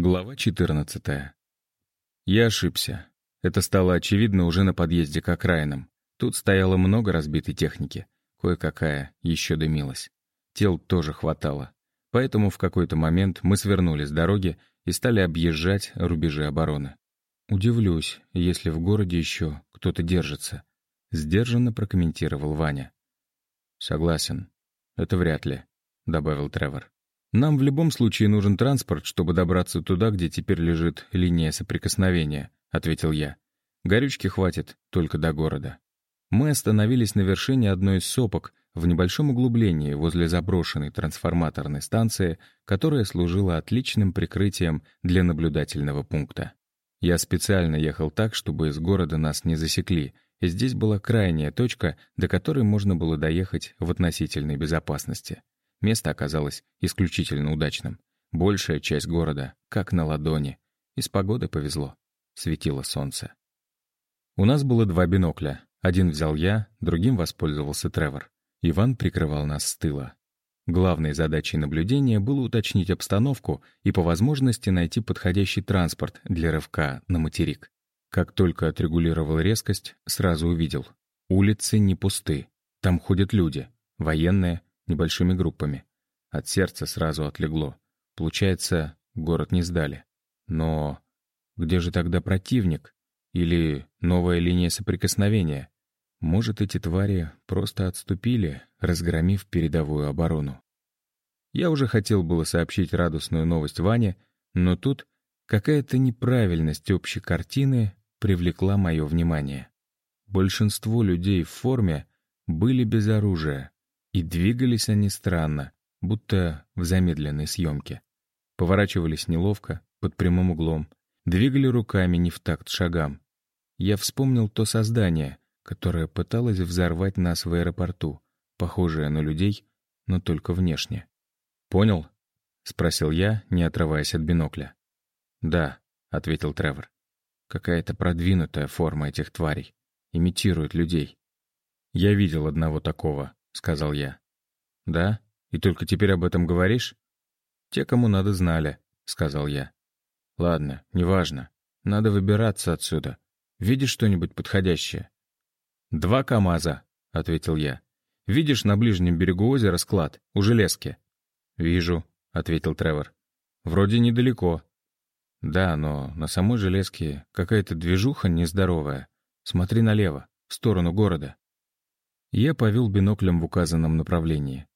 Глава 14. Я ошибся. Это стало очевидно уже на подъезде к окраинам. Тут стояло много разбитой техники. Кое-какая еще дымилась. Тел тоже хватало. Поэтому в какой-то момент мы свернули с дороги и стали объезжать рубежи обороны. «Удивлюсь, если в городе еще кто-то держится», — сдержанно прокомментировал Ваня. «Согласен. Это вряд ли», — добавил Тревор. Нам в любом случае нужен транспорт, чтобы добраться туда, где теперь лежит линия соприкосновения», — ответил я. «Горючки хватит только до города». Мы остановились на вершине одной из сопок в небольшом углублении возле заброшенной трансформаторной станции, которая служила отличным прикрытием для наблюдательного пункта. Я специально ехал так, чтобы из города нас не засекли, и здесь была крайняя точка, до которой можно было доехать в относительной безопасности. Место оказалось исключительно удачным. Большая часть города, как на ладони. И с погодой повезло. Светило солнце. У нас было два бинокля. Один взял я, другим воспользовался Тревор. Иван прикрывал нас с тыла. Главной задачей наблюдения было уточнить обстановку и по возможности найти подходящий транспорт для рывка на материк. Как только отрегулировал резкость, сразу увидел. Улицы не пусты. Там ходят люди. Военные, небольшими группами. От сердца сразу отлегло. Получается, город не сдали. Но где же тогда противник? Или новая линия соприкосновения? Может, эти твари просто отступили, разгромив передовую оборону? Я уже хотел было сообщить радостную новость Ване, но тут какая-то неправильность общей картины привлекла мое внимание. Большинство людей в форме были без оружия, и двигались они странно, будто в замедленной съемке. Поворачивались неловко, под прямым углом, двигали руками не в такт шагам. Я вспомнил то создание, которое пыталось взорвать нас в аэропорту, похожее на людей, но только внешне. «Понял?» — спросил я, не отрываясь от бинокля. «Да», — ответил Тревор. «Какая-то продвинутая форма этих тварей. Имитирует людей. Я видел одного такого, сказал я. «Да? И только теперь об этом говоришь?» «Те, кому надо, знали», — сказал я. «Ладно, неважно. Надо выбираться отсюда. Видишь что-нибудь подходящее?» «Два КамАЗа», — ответил я. «Видишь на ближнем берегу озера склад, у железки?» «Вижу», — ответил Тревор. «Вроде недалеко». «Да, но на самой железке какая-то движуха нездоровая. Смотри налево, в сторону города». Я повел биноклем в указанном направлении.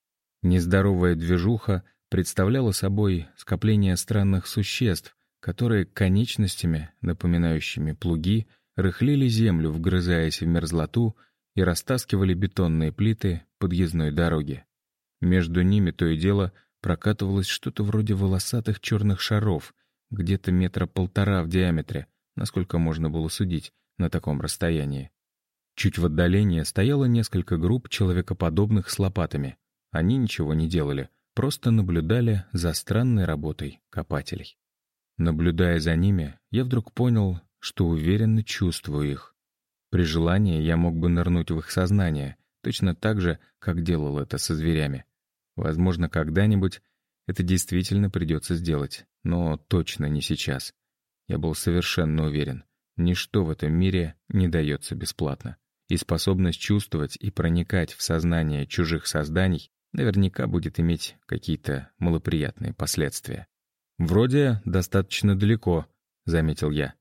Нездоровая движуха представляла собой скопление странных существ, которые конечностями, напоминающими плуги, рыхлили землю, вгрызаясь в мерзлоту, и растаскивали бетонные плиты подъездной дороги. Между ними то и дело прокатывалось что-то вроде волосатых черных шаров, где-то метра полтора в диаметре, насколько можно было судить на таком расстоянии. Чуть в отдалении стояло несколько групп человекоподобных с лопатами. Они ничего не делали, просто наблюдали за странной работой копателей. Наблюдая за ними, я вдруг понял, что уверенно чувствую их. При желании я мог бы нырнуть в их сознание, точно так же, как делал это со зверями. Возможно, когда-нибудь это действительно придется сделать, но точно не сейчас. Я был совершенно уверен, ничто в этом мире не дается бесплатно и способность чувствовать и проникать в сознание чужих созданий наверняка будет иметь какие-то малоприятные последствия. «Вроде достаточно далеко», — заметил я.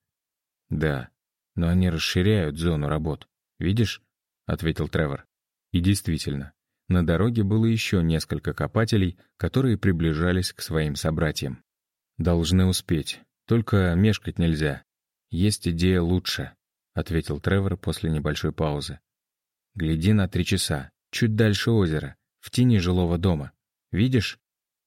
«Да, но они расширяют зону работ. Видишь?» — ответил Тревор. И действительно, на дороге было еще несколько копателей, которые приближались к своим собратьям. «Должны успеть. Только мешкать нельзя. Есть идея лучше», — ответил Тревор после небольшой паузы. «Гляди на три часа, чуть дальше озера, в тени жилого дома. Видишь?»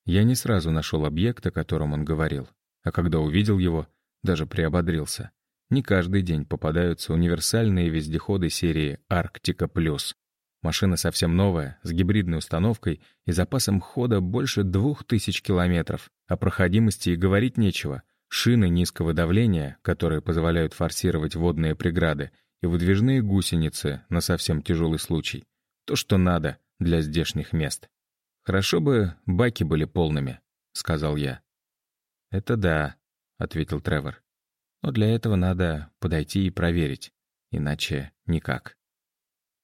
Я не сразу нашел объект, о котором он говорил, а когда увидел его, даже приободрился. Не каждый день попадаются универсальные вездеходы серии «Арктика Плюс». Машина совсем новая, с гибридной установкой и запасом хода больше двух тысяч километров. О проходимости и говорить нечего — шины низкого давления, которые позволяют форсировать водные преграды, и выдвижные гусеницы на совсем тяжелый случай. То, что надо для здешних мест. «Хорошо бы баки были полными», — сказал я. «Это да», — ответил Тревор. «Но для этого надо подойти и проверить. Иначе никак».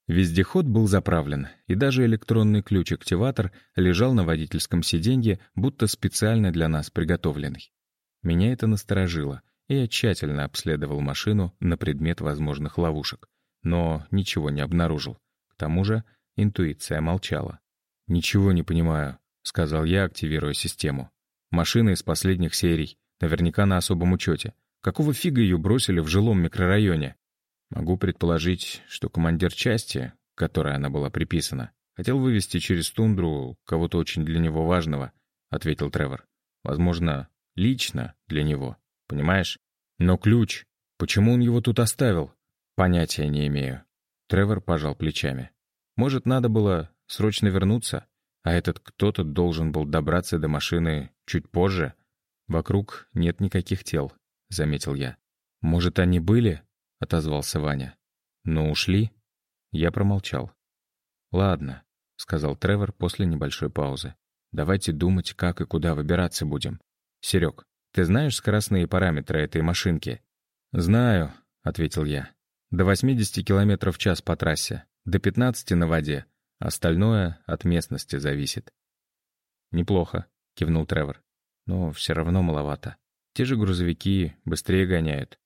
Вездеход был заправлен, и даже электронный ключ-активатор лежал на водительском сиденье, будто специально для нас приготовленный. Меня это насторожило, и я тщательно обследовал машину на предмет возможных ловушек, но ничего не обнаружил. К тому же интуиция молчала. «Ничего не понимаю», — сказал я, активируя систему. «Машина из последних серий, наверняка на особом учете. Какого фига ее бросили в жилом микрорайоне?» Могу предположить, что командир части, к которой она была приписана, хотел вывести через тундру кого-то очень для него важного, ответил Тревор. Возможно, лично для него, понимаешь? Но ключ, почему он его тут оставил? Понятия не имею. Тревор пожал плечами. Может, надо было срочно вернуться, а этот кто-то должен был добраться до машины чуть позже? Вокруг нет никаких тел, заметил я. Может, они были, — отозвался Ваня. «Но ушли?» Я промолчал. «Ладно», — сказал Тревор после небольшой паузы. «Давайте думать, как и куда выбираться будем. Серег, ты знаешь скоростные параметры этой машинки?» «Знаю», — ответил я. «До 80 км в час по трассе, до 15 на воде. Остальное от местности зависит». «Неплохо», — кивнул Тревор. «Но все равно маловато. Те же грузовики быстрее гоняют.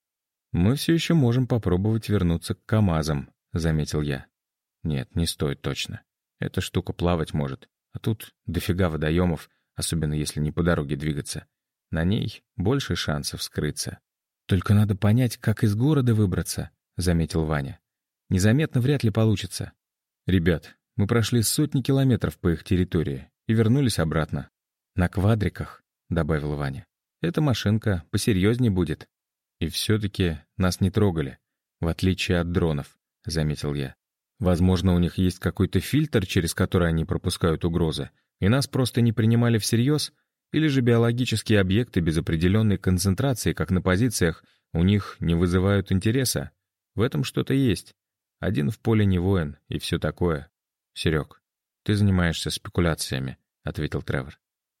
«Мы все еще можем попробовать вернуться к КАМАЗам», — заметил я. «Нет, не стоит точно. Эта штука плавать может. А тут дофига водоемов, особенно если не по дороге двигаться. На ней больше шансов скрыться. «Только надо понять, как из города выбраться», — заметил Ваня. «Незаметно вряд ли получится». «Ребят, мы прошли сотни километров по их территории и вернулись обратно». «На квадриках», — добавил Ваня. «Эта машинка посерьезнее будет». И все-таки нас не трогали, в отличие от дронов, заметил я. Возможно, у них есть какой-то фильтр, через который они пропускают угрозы, и нас просто не принимали всерьез, или же биологические объекты без определенной концентрации, как на позициях, у них не вызывают интереса. В этом что-то есть. Один в поле не воин, и все такое. Серег, ты занимаешься спекуляциями, ответил Тревор.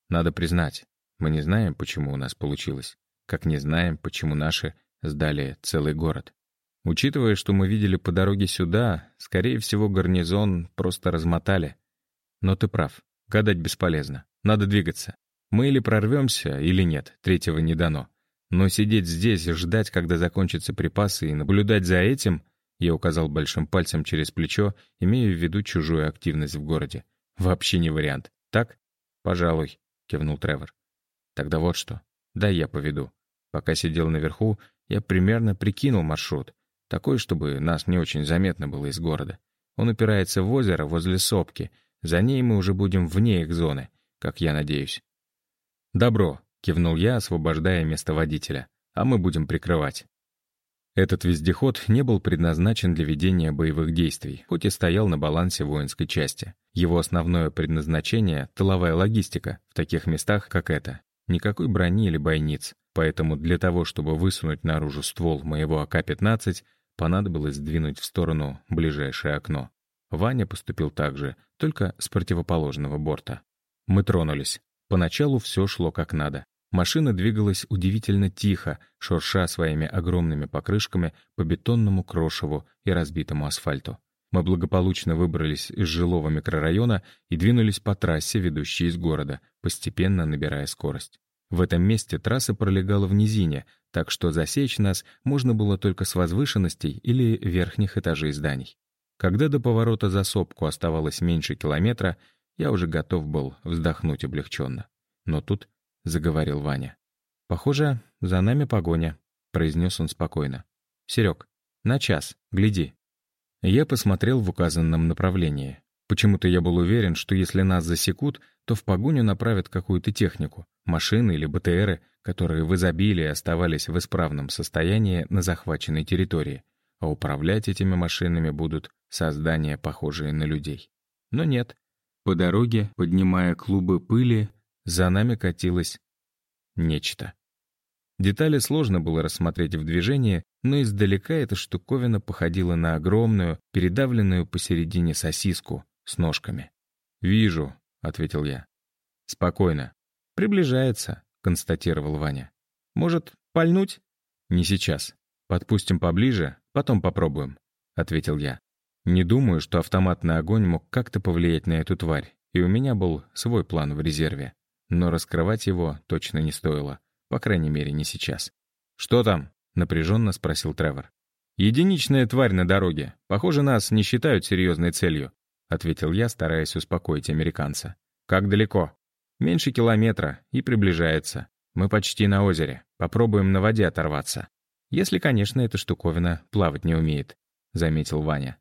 Надо признать, мы не знаем, почему у нас получилось как не знаем, почему наши сдали целый город. Учитывая, что мы видели по дороге сюда, скорее всего, гарнизон просто размотали. Но ты прав, гадать бесполезно, надо двигаться. Мы или прорвемся, или нет, третьего не дано. Но сидеть здесь, ждать, когда закончатся припасы, и наблюдать за этим, я указал большим пальцем через плечо, имея в виду чужую активность в городе. Вообще не вариант. Так? Пожалуй, кивнул Тревор. Тогда вот что. Дай я поведу. Пока сидел наверху, я примерно прикинул маршрут. Такой, чтобы нас не очень заметно было из города. Он упирается в озеро возле сопки. За ней мы уже будем вне их зоны, как я надеюсь. «Добро», — кивнул я, освобождая место водителя. «А мы будем прикрывать». Этот вездеход не был предназначен для ведения боевых действий, хоть и стоял на балансе воинской части. Его основное предназначение — тыловая логистика в таких местах, как это. Никакой брони или бойниц. Поэтому для того, чтобы высунуть наружу ствол моего АК-15, понадобилось сдвинуть в сторону ближайшее окно. Ваня поступил так же, только с противоположного борта. Мы тронулись. Поначалу все шло как надо. Машина двигалась удивительно тихо, шурша своими огромными покрышками по бетонному крошеву и разбитому асфальту. Мы благополучно выбрались из жилого микрорайона и двинулись по трассе, ведущей из города, постепенно набирая скорость. В этом месте трасса пролегала в низине, так что засечь нас можно было только с возвышенностей или верхних этажей зданий. Когда до поворота за сопку оставалось меньше километра, я уже готов был вздохнуть облегченно. Но тут заговорил Ваня. «Похоже, за нами погоня», — произнес он спокойно. «Серег, на час, гляди». Я посмотрел в указанном направлении. Почему-то я был уверен, что если нас засекут, то в погоню направят какую-то технику, машины или БТРы, которые в изобилии оставались в исправном состоянии на захваченной территории, а управлять этими машинами будут создания, похожие на людей. Но нет. По дороге, поднимая клубы пыли, за нами катилось нечто. Детали сложно было рассмотреть в движении, но издалека эта штуковина походила на огромную, передавленную посередине сосиску, с ножками. «Вижу», — ответил я. «Спокойно. Приближается», — констатировал Ваня. Может, пальнуть?» «Не сейчас. Подпустим поближе, потом попробуем», — ответил я. Не думаю, что автоматный огонь мог как-то повлиять на эту тварь, и у меня был свой план в резерве. Но раскрывать его точно не стоило, по крайней мере, не сейчас. «Что там?» — напряженно спросил Тревор. «Единичная тварь на дороге. Похоже, нас не считают серьезной целью», — ответил я, стараясь успокоить американца. «Как далеко?» «Меньше километра и приближается. Мы почти на озере. Попробуем на воде оторваться. Если, конечно, эта штуковина плавать не умеет», — заметил Ваня.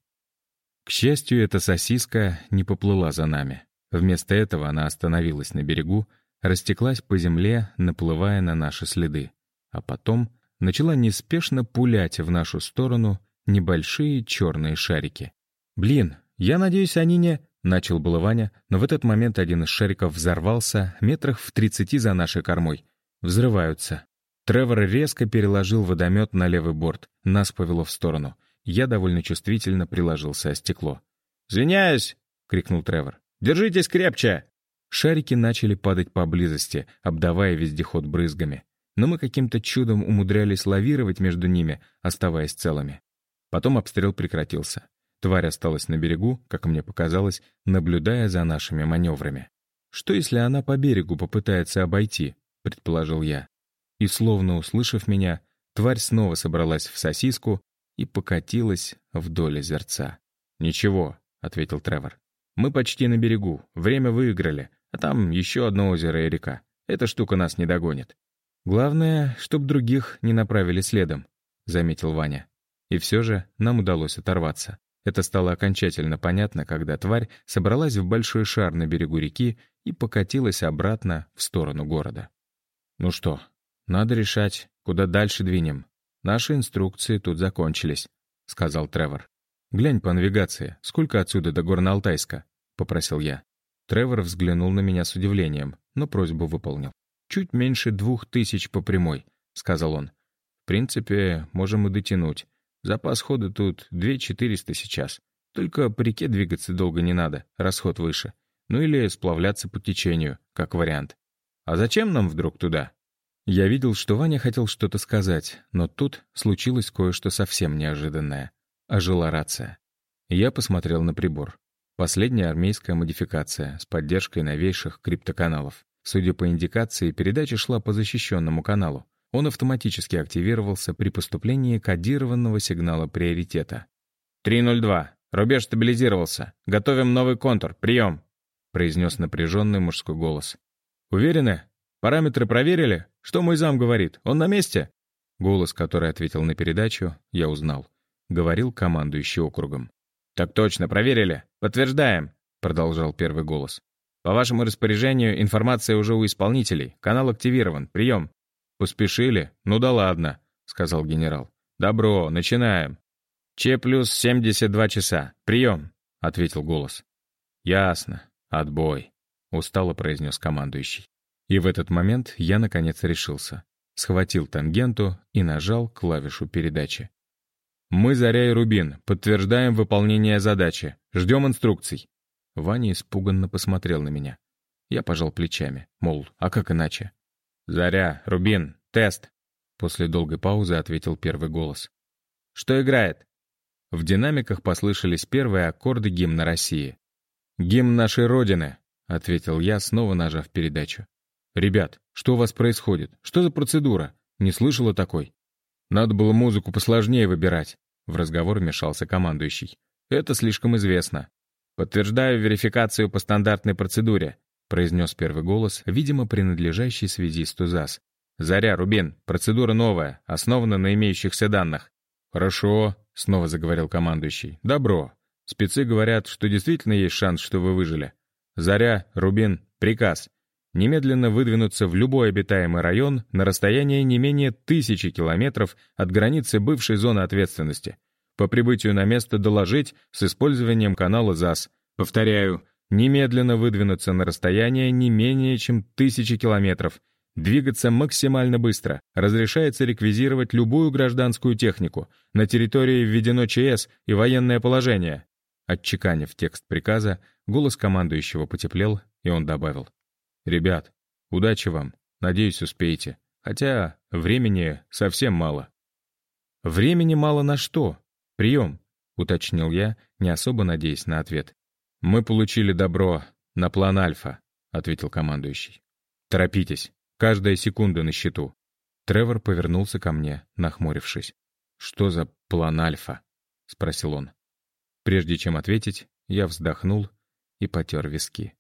К счастью, эта сосиска не поплыла за нами. Вместо этого она остановилась на берегу, растеклась по земле, наплывая на наши следы. А потом начала неспешно пулять в нашу сторону небольшие черные шарики. «Блин, я надеюсь, они не...» Начал было Ваня, но в этот момент один из шариков взорвался метрах в тридцати за нашей кормой. Взрываются. Тревор резко переложил водомет на левый борт. Нас повело в сторону. Я довольно чувствительно приложился о стекло. «Извиняюсь!» — крикнул Тревор. «Держитесь крепче!» Шарики начали падать поблизости, обдавая вездеход брызгами. Но мы каким-то чудом умудрялись лавировать между ними, оставаясь целыми. Потом обстрел прекратился. Тварь осталась на берегу, как мне показалось, наблюдая за нашими маневрами. «Что, если она по берегу попытается обойти?» — предположил я. И, словно услышав меня, тварь снова собралась в сосиску и покатилась вдоль озерца. «Ничего», — ответил Тревор. «Мы почти на берегу, время выиграли, а там еще одно озеро и река. Эта штука нас не догонит». «Главное, чтоб других не направили следом», — заметил Ваня. И все же нам удалось оторваться. Это стало окончательно понятно, когда тварь собралась в большой шар на берегу реки и покатилась обратно в сторону города. «Ну что, надо решать, куда дальше двинем. Наши инструкции тут закончились», — сказал Тревор. «Глянь по навигации, сколько отсюда до Горно-Алтайска?» — попросил я. Тревор взглянул на меня с удивлением, но просьбу выполнил. «Чуть меньше двух тысяч по прямой», — сказал он. «В принципе, можем и дотянуть. Запас хода тут две четыреста сейчас. Только по реке двигаться долго не надо, расход выше. Ну или сплавляться по течению, как вариант. А зачем нам вдруг туда? Я видел, что Ваня хотел что-то сказать, но тут случилось кое-что совсем неожиданное. Ожила рация. Я посмотрел на прибор. Последняя армейская модификация с поддержкой новейших криптоканалов. Судя по индикации, передача шла по защищенному каналу. Он автоматически активировался при поступлении кодированного сигнала приоритета. «302. Рубеж стабилизировался. Готовим новый контур. Прием!» произнес напряженный мужской голос. «Уверены? Параметры проверили? Что мой зам говорит? Он на месте?» Голос, который ответил на передачу, я узнал. Говорил командующий округом. «Так точно, проверили. Подтверждаем», — продолжал первый голос. «По вашему распоряжению информация уже у исполнителей. Канал активирован. Прием». «Поспешили? Ну да ладно», — сказал генерал. «Добро, начинаем». «Че плюс 72 часа. Прием», — ответил голос. «Ясно. Отбой», — устало произнес командующий. И в этот момент я, наконец, решился. Схватил тангенту и нажал клавишу передачи. «Мы, Заря и Рубин, подтверждаем выполнение задачи. Ждем инструкций». Ваня испуганно посмотрел на меня. Я пожал плечами, мол, а как иначе? «Заря, Рубин, тест!» После долгой паузы ответил первый голос. «Что играет?» В динамиках послышались первые аккорды гимна России. «Гимн нашей Родины», — ответил я, снова нажав передачу. «Ребят, что у вас происходит? Что за процедура? Не слышала такой?» «Надо было музыку посложнее выбирать», — в разговор вмешался командующий. «Это слишком известно. Подтверждаю верификацию по стандартной процедуре произнес первый голос, видимо, принадлежащий связисту ЗАС. «Заря, Рубин, процедура новая, основана на имеющихся данных». «Хорошо», — снова заговорил командующий. «Добро. Спецы говорят, что действительно есть шанс, что вы выжили. Заря, Рубин, приказ. Немедленно выдвинуться в любой обитаемый район на расстояние не менее тысячи километров от границы бывшей зоны ответственности. По прибытию на место доложить с использованием канала ЗАС. Повторяю, Немедленно выдвинуться на расстояние не менее чем тысячи километров. Двигаться максимально быстро. Разрешается реквизировать любую гражданскую технику. На территории введено ЧС и военное положение. Отчеканив текст приказа, голос командующего потеплел, и он добавил. «Ребят, удачи вам. Надеюсь, успеете. Хотя времени совсем мало. «Времени мало на что? Прием», — уточнил я, не особо надеясь на ответ. «Мы получили добро на план Альфа», — ответил командующий. «Торопитесь, каждая секунда на счету». Тревор повернулся ко мне, нахмурившись. «Что за план Альфа?» — спросил он. Прежде чем ответить, я вздохнул и потер виски.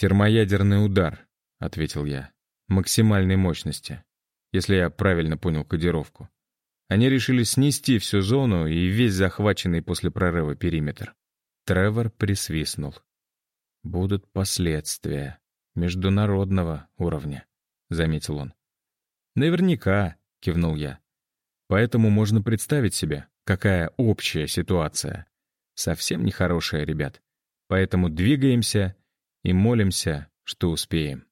«Термоядерный удар», — ответил я. «Максимальной мощности, если я правильно понял кодировку. Они решили снести всю зону и весь захваченный после прорыва периметр». Тревор присвистнул. «Будут последствия международного уровня», — заметил он. «Наверняка», — кивнул я. «Поэтому можно представить себе, какая общая ситуация. Совсем нехорошая, ребят. Поэтому двигаемся и молимся, что успеем.